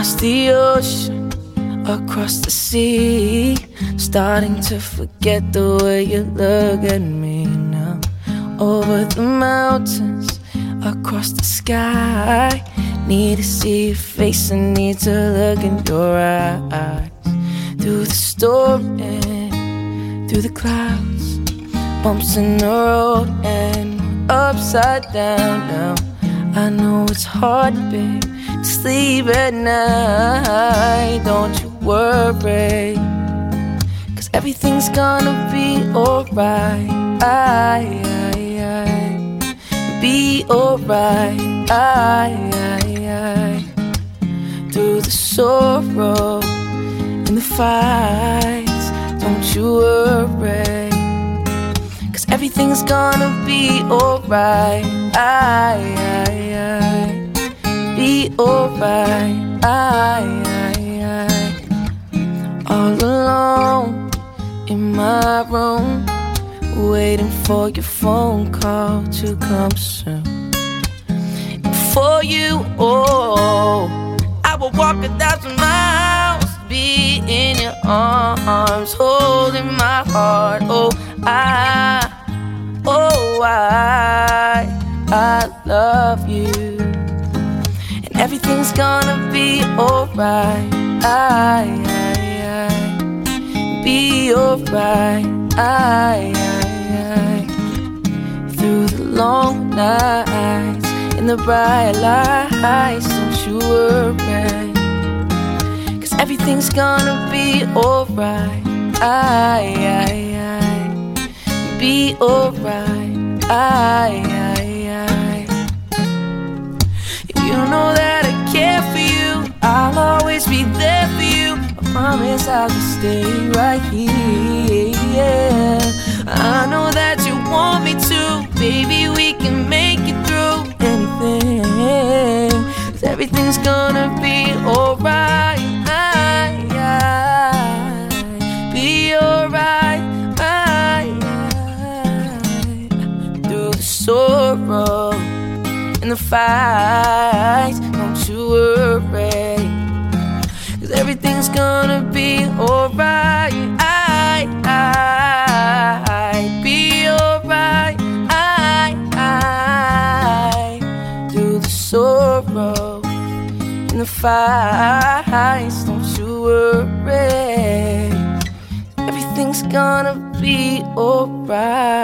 the ocean, across the sea. Starting to forget the way you look at me now. Over the mountains, across the sky. Need to see your face, and need to look in your eyes. Through the storm and through the clouds, bumps in the road and upside down now. I know it's hard, babe, to sleep at night. Don't you worry, cause everything's gonna be alright. Be alright. Through the sorrow and the fights, don't you worry. Everything's gonna be alright. I, I, I, be alright. I, I, I, all alone in my room, waiting for your phone call to come soon. For you, oh, I will walk a thousand miles, be in your arms, holding my heart. Oh, I, everything's gonna be alright. I, I, I, be alright. I, I, I, through the long nights in the bright lights, don't you worry. Cause everything's gonna be alright. I, I, I, be alright. I, I, promise I'll just stay right here. I know that you want me to. Baby, we can make it through anything. Cause everything's gonna be alright. I, I, be alright. I, I, through the sorrow and the fights, don't you worry. Cause everything's gonna be alright. I, I, I, be alright. I, I, through the sorrow and the fights, don't you worry. Everything's gonna be alright.